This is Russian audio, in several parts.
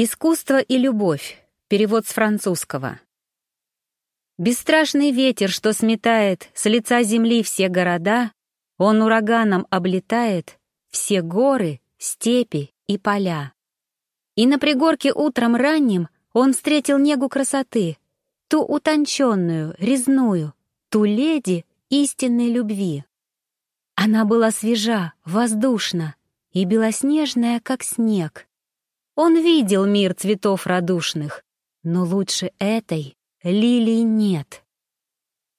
Искусство и любовь. Перевод с французского. Бесстрашный ветер, что сметает с лица земли все города, он ураганом облетает все горы, степи и поля. И на пригорке утром ранним он встретил негу красоты, ту утонченную, резную, ту леди истинной любви. Она была свежа, воздушна и белоснежная, как снег. Он видел мир цветов радушных, но лучше этой лилий нет.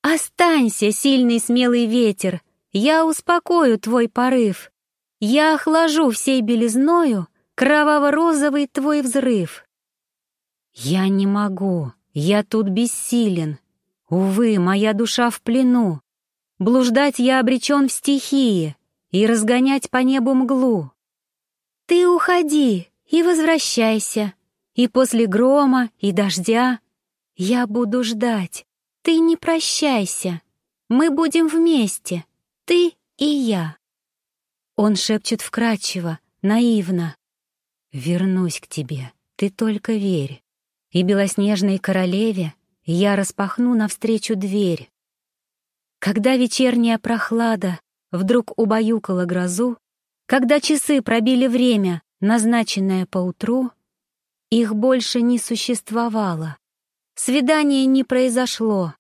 Останься, сильный смелый ветер, я успокою твой порыв. Я охлажу всей белизною кроваво-розовый твой взрыв. Я не могу, я тут бессилен. Увы, моя душа в плену. Блуждать я обречен в стихии и разгонять по небу мглу. Ты уходи, и возвращайся. И после грома и дождя я буду ждать. Ты не прощайся. Мы будем вместе, ты и я. Он шепчет вкрадчиво, наивно. Вернусь к тебе, ты только верь. И белоснежной королеве я распахну навстречу дверь. Когда вечерняя прохлада вдруг убаюкала грозу, когда часы пробили время, назначенное поутру, их больше не существовало. Свидание не произошло,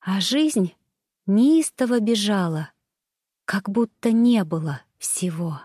а жизнь неистово бежала, как будто не было всего.